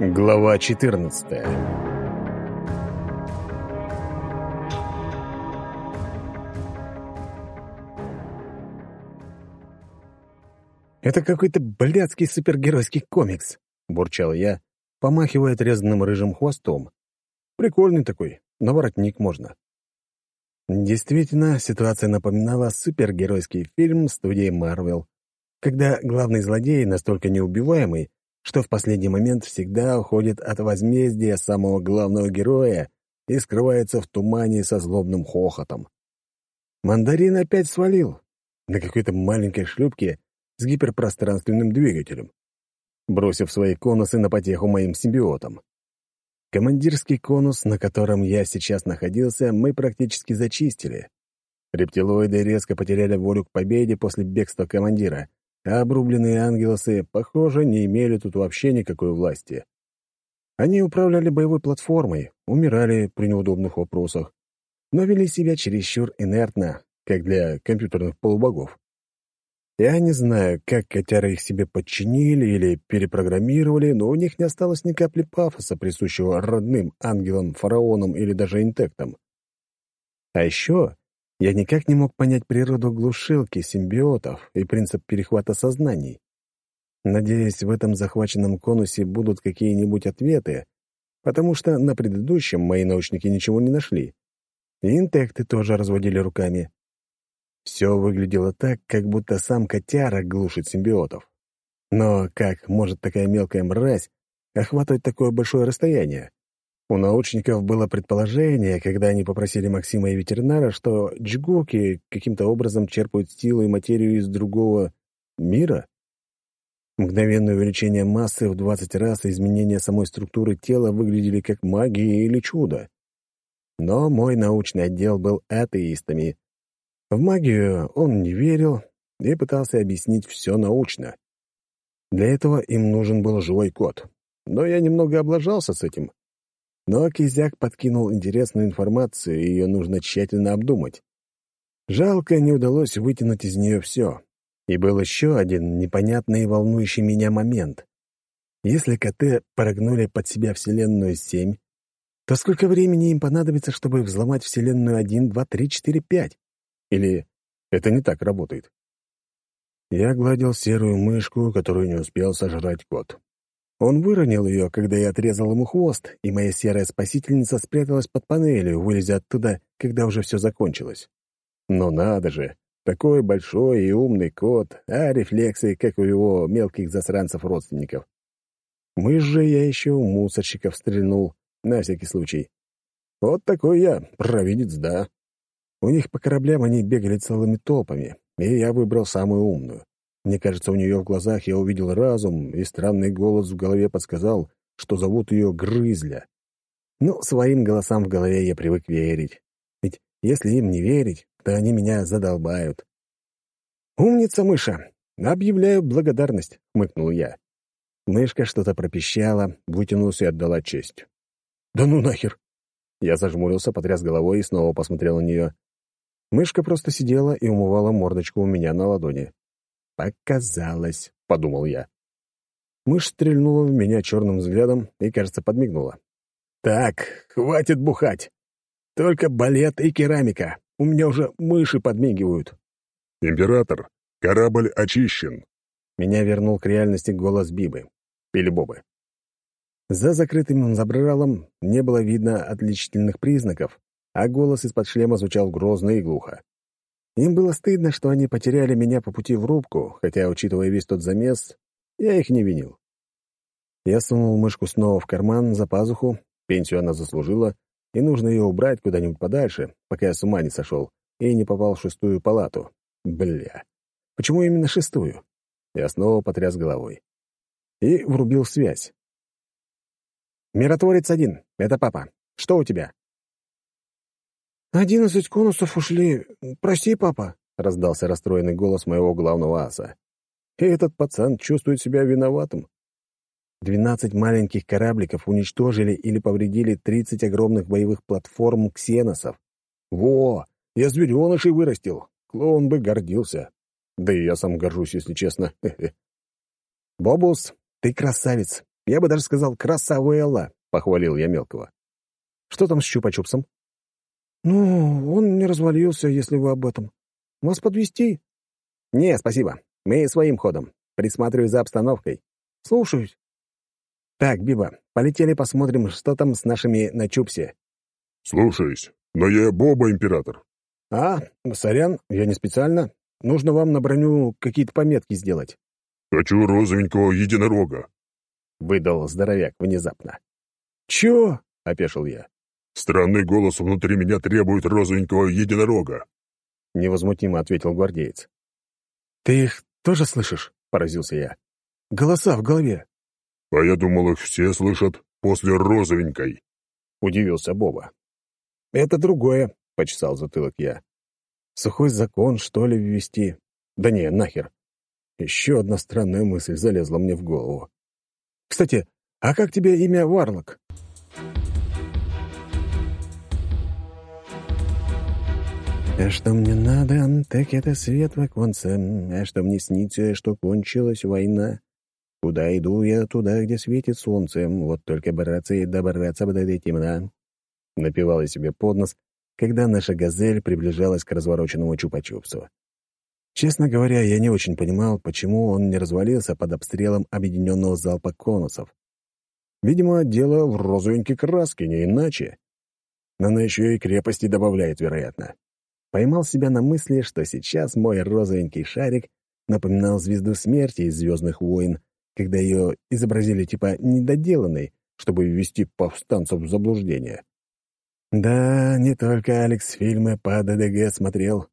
Глава 14 «Это какой-то блядский супергеройский комикс», — бурчал я, помахивая отрезанным рыжим хвостом. «Прикольный такой, на воротник можно». Действительно, ситуация напоминала супергеройский фильм студии Marvel, когда главный злодей настолько неубиваемый, что в последний момент всегда уходит от возмездия самого главного героя и скрывается в тумане со злобным хохотом. Мандарин опять свалил на какой-то маленькой шлюпке с гиперпространственным двигателем, бросив свои конусы на потеху моим симбиотам. Командирский конус, на котором я сейчас находился, мы практически зачистили. Рептилоиды резко потеряли волю к победе после бегства командира, а обрубленные ангелосы, похоже, не имели тут вообще никакой власти. Они управляли боевой платформой, умирали при неудобных вопросах, но вели себя чересчур инертно, как для компьютерных полубогов. Я не знаю, как котяры их себе подчинили или перепрограммировали, но у них не осталось ни капли пафоса, присущего родным ангелам, фараонам или даже интектам. А еще я никак не мог понять природу глушилки, симбиотов и принцип перехвата сознаний. Надеюсь, в этом захваченном конусе будут какие-нибудь ответы, потому что на предыдущем мои научники ничего не нашли. И интекты тоже разводили руками. Все выглядело так, как будто сам котяра глушит симбиотов. Но как может такая мелкая мразь охватывать такое большое расстояние? У научников было предположение, когда они попросили Максима и ветеринара, что джгуки каким-то образом черпают силу и материю из другого мира. Мгновенное увеличение массы в 20 раз и изменение самой структуры тела выглядели как магия или чудо. Но мой научный отдел был атеистами, в магию он не верил и пытался объяснить все научно. Для этого им нужен был живой кот. Но я немного облажался с этим. Но Кизяк подкинул интересную информацию, и ее нужно тщательно обдумать. Жалко, не удалось вытянуть из нее все. И был еще один непонятный и волнующий меня момент. Если КТ прогнули под себя Вселенную 7, то сколько времени им понадобится, чтобы взломать Вселенную 1, 2, 3, 4, 5? Или это не так работает? Я гладил серую мышку, которую не успел сожрать кот. Он выронил ее, когда я отрезал ему хвост, и моя серая спасительница спряталась под панелью, вылезя оттуда, когда уже все закончилось. Но надо же, такой большой и умный кот, а рефлексы, как у его мелких засранцев-родственников. Мышь же я еще у мусорщиков стрельнул, на всякий случай. Вот такой я, провидец, да. У них по кораблям они бегали целыми толпами, и я выбрал самую умную. Мне кажется, у нее в глазах я увидел разум, и странный голос в голове подсказал, что зовут ее Грызля. Ну, своим голосам в голове я привык верить. Ведь если им не верить, то они меня задолбают. «Умница, мыша! Объявляю благодарность!» — хмыкнул я. Мышка что-то пропищала, вытянулась и отдала честь. «Да ну нахер!» Я зажмурился, потряс головой и снова посмотрел на нее. Мышка просто сидела и умывала мордочку у меня на ладони. «Показалось», — подумал я. Мышь стрельнула в меня черным взглядом и, кажется, подмигнула. «Так, хватит бухать. Только балет и керамика. У меня уже мыши подмигивают». «Император, корабль очищен». Меня вернул к реальности голос Бибы. Или Бобы. За закрытым забралом не было видно отличительных признаков, а голос из-под шлема звучал грозно и глухо. Им было стыдно, что они потеряли меня по пути в рубку, хотя, учитывая весь тот замес, я их не винил. Я сунул мышку снова в карман за пазуху, пенсию она заслужила, и нужно ее убрать куда-нибудь подальше, пока я с ума не сошел и не попал в шестую палату. Бля. Почему именно шестую? Я снова потряс головой. И врубил связь. «Миротворец один. Это папа. Что у тебя?» «Одиннадцать конусов ушли. Прости, папа», — раздался расстроенный голос моего главного аса. И этот пацан чувствует себя виноватым. Двенадцать маленьких корабликов уничтожили или повредили тридцать огромных боевых платформ ксеносов. Во! Я зверенышей вырастил. Клоун бы гордился. Да и я сам горжусь, если честно. Бобус, ты красавец. Я бы даже сказал «красавелла», — похвалил я мелкого. «Что там с чупа-чупсом?» «Ну, он не развалился, если вы об этом. Вас подвести? «Не, спасибо. Мы своим ходом. Присматриваю за обстановкой». «Слушаюсь». «Так, Биба, полетели посмотрим, что там с нашими на чупсе». «Слушаюсь. Но я Боба Император». «А, сорян, я не специально. Нужно вам на броню какие-то пометки сделать». «Хочу розовенького единорога», — выдал здоровяк внезапно. «Чё?» — опешил я. «Странный голос внутри меня требует розовенького единорога», — невозмутимо ответил гвардеец. «Ты их тоже слышишь?» — поразился я. «Голоса в голове». «А я думал, их все слышат после розовенькой», — удивился Боба. «Это другое», — почесал затылок я. «Сухой закон, что ли, ввести? Да не, нахер. Еще одна странная мысль залезла мне в голову. Кстати, а как тебе имя Варлок?» А что мне надо, так это свет в оконце. А что мне снится, что кончилась война. Куда иду я, туда, где светит солнце. Вот только браться и добраться бы до этой темна. Напевал я себе под нос, когда наша «Газель» приближалась к развороченному Чупа-Чупсу. Честно говоря, я не очень понимал, почему он не развалился под обстрелом объединенного залпа конусов. Видимо, дело в розовенькой краске, не иначе. Но она еще и крепости добавляет, вероятно поймал себя на мысли, что сейчас мой розовенький шарик напоминал звезду смерти из «Звездных войн», когда ее изобразили типа недоделанной, чтобы ввести повстанцев в заблуждение. Да, не только Алекс фильмы по ДДГ смотрел.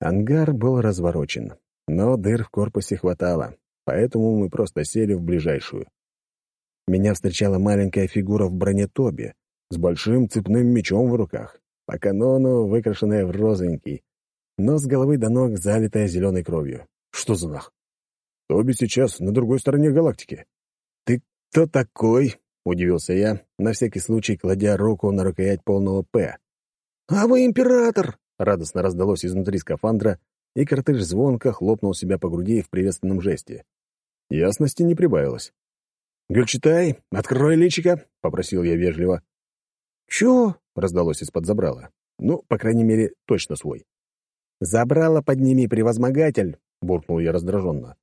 Ангар был разворочен, но дыр в корпусе хватало, поэтому мы просто сели в ближайшую. Меня встречала маленькая фигура в броне Тоби с большим цепным мечом в руках по канону выкрашенная в розовенький, но с головы до ног залитая зеленой кровью. Что за нах? Тоби сейчас на другой стороне галактики. «Ты кто такой?» — удивился я, на всякий случай кладя руку на рукоять полного «П». «А вы император!» — радостно раздалось изнутри скафандра, и картыш звонко хлопнул себя по груди в приветственном жесте. Ясности не прибавилось. «Гюльчатай, открой личико!» — попросил я вежливо. «Чё?» — раздалось из-под забрала. Ну, по крайней мере, точно свой. «Забрало подними, превозмогатель!» — буркнул я раздраженно.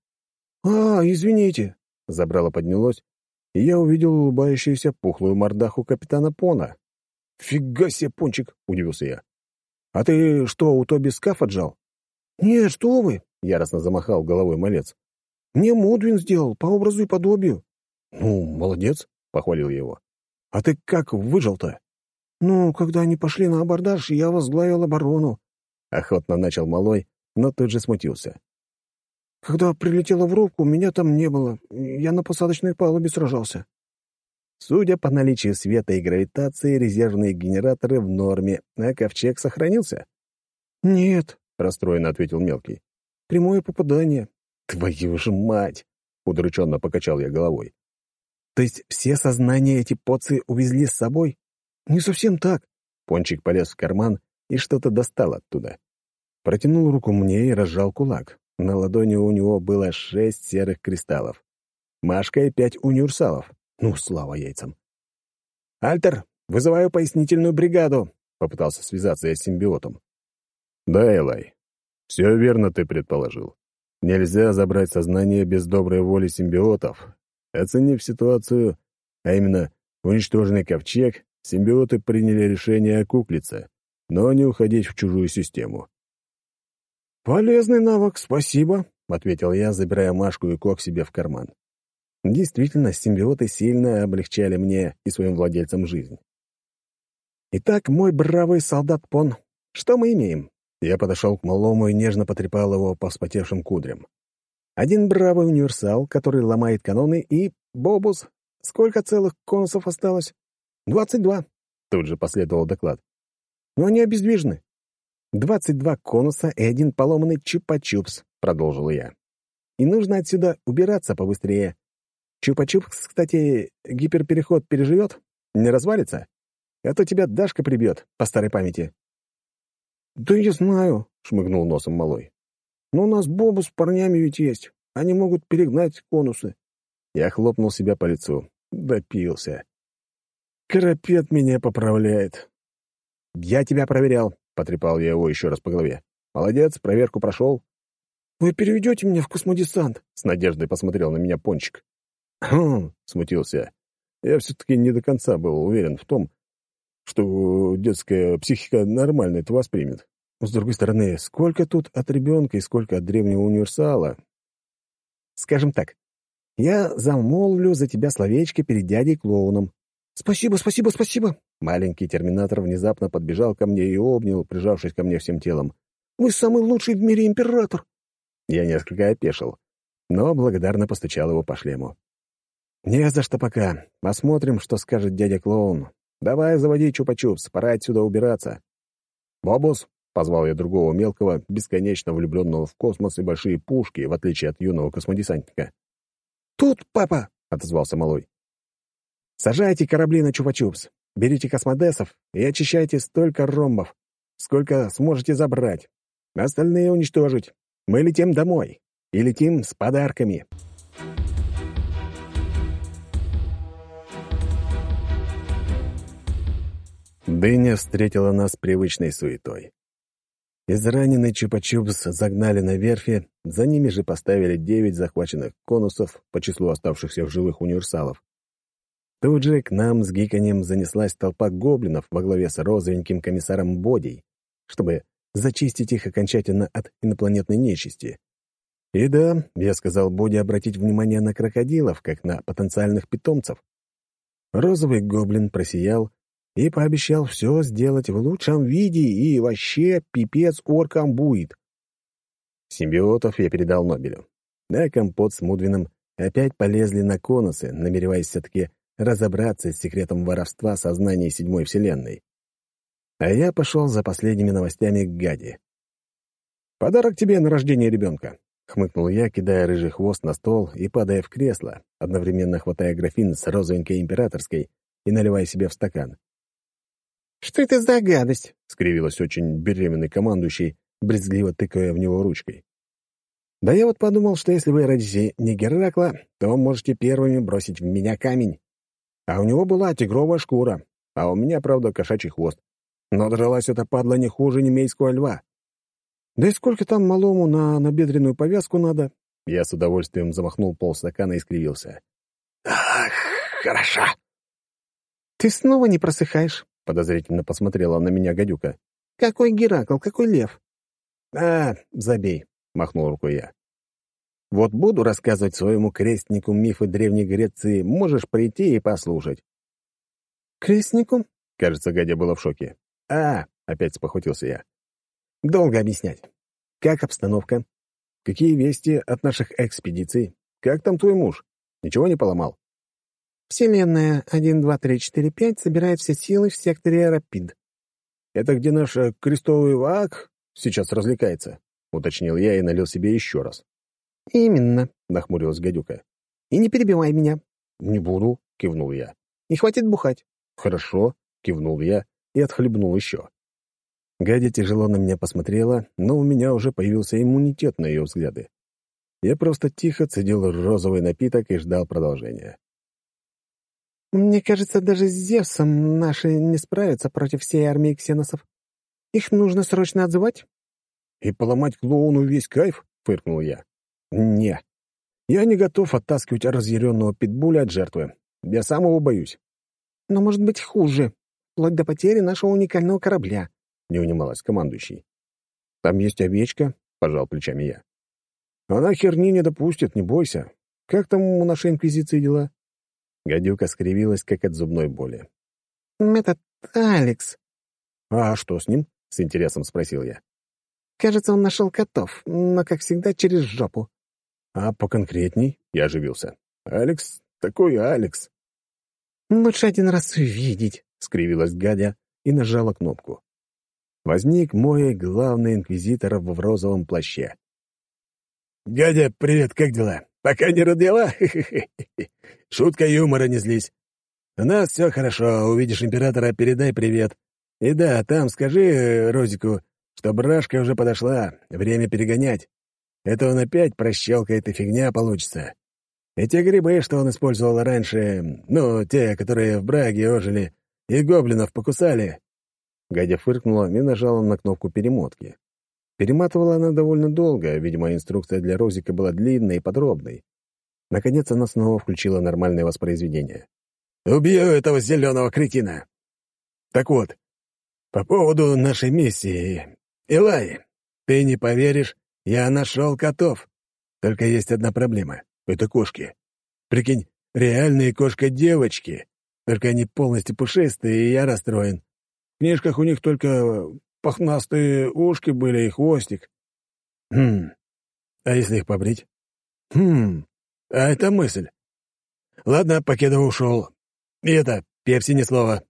«А, извините!» — забрало поднялось, и я увидел улыбающуюся пухлую мордаху капитана Пона. «Фига себе, Пончик!» — удивился я. «А ты что, у Тоби скаф отжал?» «Нет, что вы!» — яростно замахал головой малец. «Мне Мудвин сделал, по образу и подобию». «Ну, молодец!» — похвалил его. «А ты как выжил-то?» «Ну, когда они пошли на абордаж, я возглавил оборону», — охотно начал малой, но тут же смутился. «Когда прилетела в рубку, меня там не было. Я на посадочной палубе сражался». Судя по наличию света и гравитации, резервные генераторы в норме, а ковчег сохранился? «Нет», — расстроенно ответил мелкий. «Прямое попадание». «Твою же мать!» — удрученно покачал я головой. «То есть все сознания эти поцы увезли с собой?» «Не совсем так». Пончик полез в карман и что-то достал оттуда. Протянул руку мне и разжал кулак. На ладони у него было шесть серых кристаллов. Машка и пять универсалов. Ну, слава яйцам. «Альтер, вызываю пояснительную бригаду», — попытался связаться я с симбиотом. «Да, Элай, все верно ты предположил. Нельзя забрать сознание без доброй воли симбиотов. Оценив ситуацию, а именно уничтоженный ковчег, симбиоты приняли решение окуклиться, но не уходить в чужую систему. «Полезный навык, спасибо», — ответил я, забирая Машку и Кок себе в карман. Действительно, симбиоты сильно облегчали мне и своим владельцам жизнь. «Итак, мой бравый солдат Пон, что мы имеем?» Я подошел к малому и нежно потрепал его по вспотевшим кудрям. Один бравый универсал, который ломает каноны, и Бобус. Сколько целых конусов осталось? «Двадцать два», — тут же последовал доклад. «Но они обездвижены». «Двадцать два конуса и один поломанный чупа-чупс», — продолжил я. «И нужно отсюда убираться побыстрее. Чупа-чупс, кстати, гиперпереход переживет? Не развалится? А то тебя Дашка прибьет, по старой памяти». «Да я знаю», — шмыгнул носом малой. «Но у нас Бобу с парнями ведь есть. Они могут перегнать конусы». Я хлопнул себя по лицу. Допился. Карапет меня поправляет. «Я тебя проверял», — потрепал я его еще раз по голове. «Молодец, проверку прошел». «Вы переведете меня в космодесант?» — с надеждой посмотрел на меня Пончик. «Хм», — смутился. Я все-таки не до конца был уверен в том, что детская психика нормально это воспримет. С другой стороны, сколько тут от ребенка и сколько от древнего универсала? Скажем так, я замолвлю за тебя словечко перед дядей-клоуном. Спасибо, спасибо, спасибо. Маленький терминатор внезапно подбежал ко мне и обнял, прижавшись ко мне всем телом. Вы самый лучший в мире император. Я несколько опешил, но благодарно постучал его по шлему. «Не за что пока. Посмотрим, что скажет дядя-клоун. Давай заводи чупа-чупс, пора отсюда убираться». «Бобус», — позвал я другого мелкого, бесконечно влюбленного в космос и большие пушки, в отличие от юного космодесантника. «Тут, папа!» — отозвался малой. «Сажайте корабли на чупа-чупс, берите космодесов и очищайте столько ромбов, сколько сможете забрать. Остальные уничтожить. Мы летим домой. И летим с подарками». Дыня встретила нас привычной суетой. Израненный Чупа-Чупс загнали на верфи, за ними же поставили девять захваченных конусов по числу оставшихся в живых универсалов. Тут же к нам с гиканьем занеслась толпа гоблинов во главе с розовеньким комиссаром Бодей, чтобы зачистить их окончательно от инопланетной нечисти. И да, я сказал Боди обратить внимание на крокодилов, как на потенциальных питомцев. Розовый гоблин просиял и пообещал все сделать в лучшем виде и вообще пипец оркам будет. Симбиотов я передал Нобелю. Да, компот с Мудвином опять полезли на конусы, намереваясь все-таки разобраться с секретом воровства сознания седьмой вселенной. А я пошел за последними новостями к Гаде. «Подарок тебе на рождение ребенка», — хмыкнул я, кидая рыжий хвост на стол и падая в кресло, одновременно хватая графин с розовенькой императорской и наливая себе в стакан. «Что это за гадость?» — скривилась очень беременный командующий, брезгливо тыкая в него ручкой. «Да я вот подумал, что если вы родите не Геракла, то можете первыми бросить в меня камень. А у него была тигровая шкура, а у меня, правда, кошачий хвост. Но дралась эта падла не хуже немейского льва. Да и сколько там малому на набедренную повязку надо?» Я с удовольствием замахнул полстакана и скривился. «Ах, хорошо!» «Ты снова не просыхаешь?» Подозрительно посмотрела на меня гадюка. «Какой Геракл, какой лев?» «А, забей», — махнул рукой я. «Вот буду рассказывать своему крестнику мифы Древней Греции, можешь прийти и послушать». «Крестнику?» — кажется, Гадя была в шоке. «А!» — опять спохватился я. «Долго объяснять. Как обстановка? Какие вести от наших экспедиций? Как там твой муж? Ничего не поломал?» Вселенная 1-2-3-4-5 собирает все силы в секторе Рапид. Это где наш э, крестовый вак сейчас развлекается, уточнил я и налил себе еще раз. Именно, нахмурилась гадюка. И не перебивай меня. Не буду, кивнул я. И хватит бухать. Хорошо, кивнул я и отхлебнул еще. Гадя тяжело на меня посмотрела, но у меня уже появился иммунитет на ее взгляды. Я просто тихо цедил розовый напиток и ждал продолжения. Мне кажется, даже с Зевсом наши не справятся против всей армии ксеносов. Их нужно срочно отзывать?» «И поломать клоуну весь кайф?» — фыркнул я. «Не. Я не готов оттаскивать разъяренного питбуля от жертвы. Я сам его боюсь». «Но может быть хуже, вплоть до потери нашего уникального корабля», — не унималась командующий. «Там есть овечка», — пожал плечами я. «Она херни не допустит, не бойся. Как там у нашей инквизиции дела?» Гадюка скривилась, как от зубной боли. «Это Алекс». «А что с ним?» — с интересом спросил я. «Кажется, он нашел котов, но, как всегда, через жопу». «А поконкретней?» — я оживился. «Алекс? Такой Алекс». «Лучше один раз увидеть», — скривилась Гадя и нажала кнопку. Возник мой главный инквизитор в розовом плаще. «Гадя, привет, как дела? Пока не родила? Шутка юмора, не злись. У нас все хорошо, увидишь императора, передай привет. И да, там скажи э, Розику, что брашка уже подошла, время перегонять. Это он опять прощелкает и фигня получится. И те грибы, что он использовал раньше, ну, те, которые в Браге ожили и гоблинов покусали». Гадя фыркнула и нажала на кнопку перемотки. Перематывала она довольно долго, видимо, инструкция для Розика была длинной и подробной. Наконец она снова включила нормальное воспроизведение. «Убью этого зеленого кретина!» «Так вот, по поводу нашей миссии. Илай, ты не поверишь, я нашел котов. Только есть одна проблема. Это кошки. Прикинь, реальные кошка-девочки. Только они полностью пушистые, и я расстроен. В книжках у них только пахнастые ушки были и хвостик. Хм, а если их побрить? Хм, а это мысль. Ладно, Покедов ушел. И это, Пепси ни слова.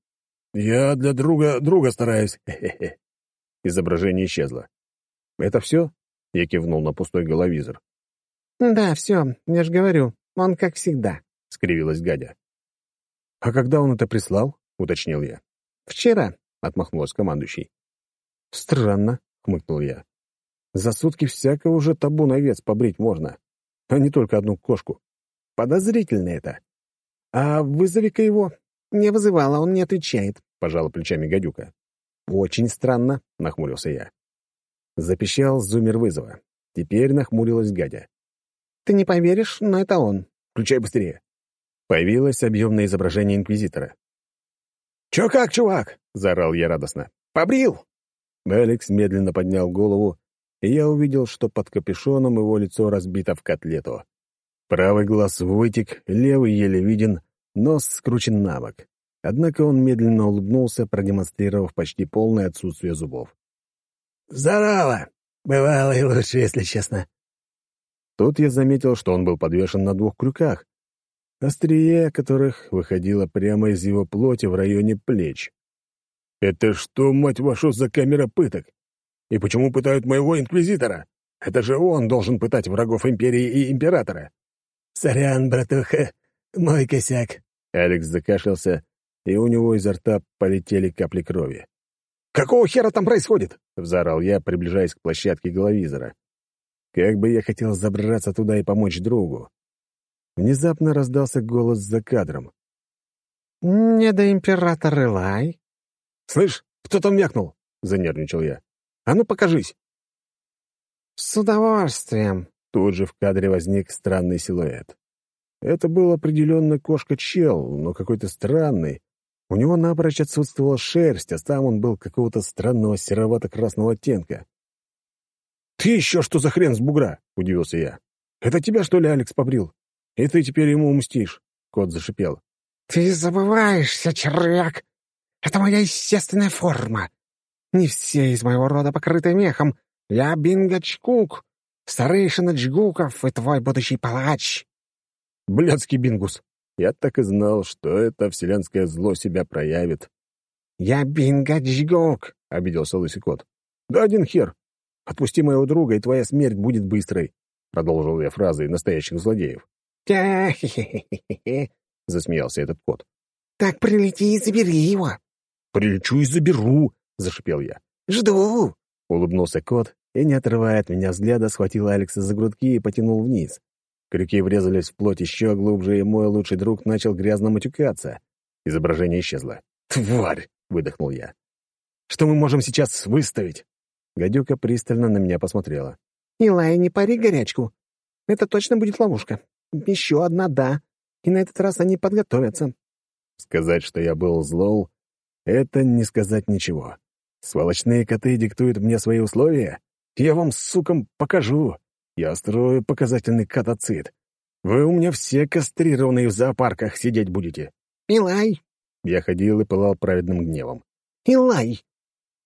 Я для друга друга стараюсь. Изображение исчезло. «Это все?» — я кивнул на пустой головизор. «Да, все, я же говорю, он как всегда», — скривилась Гадя. «А когда он это прислал?» — уточнил я. «Вчера», — отмахнулась командующий. «Странно», — хмыкнул я. «За сутки всякого уже табун овец побрить можно, а не только одну кошку. Подозрительно это. А вызови-ка его». «Не вызывала, он не отвечает», — пожала плечами гадюка. «Очень странно», — нахмурился я. Запищал зумер вызова. Теперь нахмурилась гадя. «Ты не поверишь, но это он. Включай быстрее». Появилось объемное изображение Инквизитора. «Чё как, чувак?» — заорал я радостно. «Побрил!» Алекс медленно поднял голову, и я увидел, что под капюшоном его лицо разбито в котлету. Правый глаз вытек, левый еле виден, нос скручен на бок. Однако он медленно улыбнулся, продемонстрировав почти полное отсутствие зубов. «Здорово! Бывало и лучше, если честно». Тут я заметил, что он был подвешен на двух крюках, острие которых выходило прямо из его плоти в районе плеч. «Это что, мать вашу, за камера пыток? И почему пытают моего инквизитора? Это же он должен пытать врагов империи и императора». «Сорян, братуха, мой косяк». Алекс закашлялся, и у него изо рта полетели капли крови. «Какого хера там происходит?» — взорал я, приближаясь к площадке головизора. Как бы я хотел забраться туда и помочь другу. Внезапно раздался голос за кадром. «Не до императора Илай». «Слышь, кто там мякнул?» — занервничал я. «А ну, покажись!» «С удовольствием!» Тут же в кадре возник странный силуэт. Это был определенно кошка-чел, но какой-то странный, у него напрочь отсутствовала шерсть, а сам он был какого-то странного серовато-красного оттенка. «Ты еще что за хрен с бугра?» — удивился я. «Это тебя, что ли, Алекс побрил? И ты теперь ему мстишь?» — кот зашипел. «Ты забываешься, червяк! Это моя естественная форма. Не все из моего рода покрыты мехом. Я Бингачкук, старейшина Джгуков и твой будущий палач». «Блядский Бингус!» Я так и знал, что это вселенское зло себя проявит. «Я Бингачгук!» — обиделся лысый кот. «Да один хер! Отпусти моего друга, и твоя смерть будет быстрой!» — продолжил я фразой настоящих злодеев. «Тя-хе-хе-хе-хе!» — засмеялся этот кот. «Так прилети и забери его!» «Прилечу и заберу!» — зашипел я. «Жду!» — улыбнулся кот и, не отрывая от меня взгляда, схватил Алекса за грудки и потянул вниз. Крюки врезались в плоть еще глубже, и мой лучший друг начал грязно матюкаться. Изображение исчезло. «Тварь!» — выдохнул я. «Что мы можем сейчас выставить?» Гадюка пристально на меня посмотрела. «Илай, не пари горячку. Это точно будет ловушка. Еще одна «да». И на этот раз они подготовятся». Сказать, что я был злол, это не сказать ничего. Сволочные коты диктуют мне свои условия? Я вам, сукам, покажу. Я строю показательный катацит. Вы у меня все кастрированные в зоопарках сидеть будете. Илай! Я ходил и пылал праведным гневом. Илай!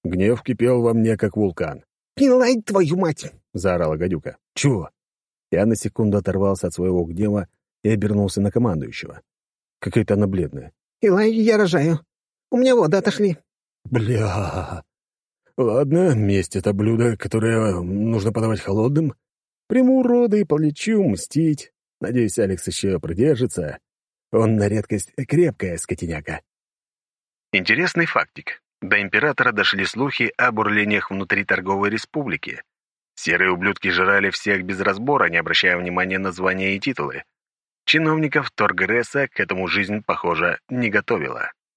Гнев кипел во мне, как вулкан. «Илай, твою мать!» — заорала гадюка. «Чего?» Я на секунду оторвался от своего гнева и обернулся на командующего. Какая-то она бледная. «Илай, я рожаю. У меня воды отошли». «Бля...» «Ладно, месть — это блюдо, которое нужно подавать холодным. Приму роды и полечу мстить. Надеюсь, Алекс еще продержится. Он на редкость крепкая скотиняка. Интересный фактик. До императора дошли слухи о бурлениях внутри торговой республики. Серые ублюдки жрали всех без разбора, не обращая внимания на звания и титулы. Чиновников Торгреса к этому жизнь, похоже, не готовила.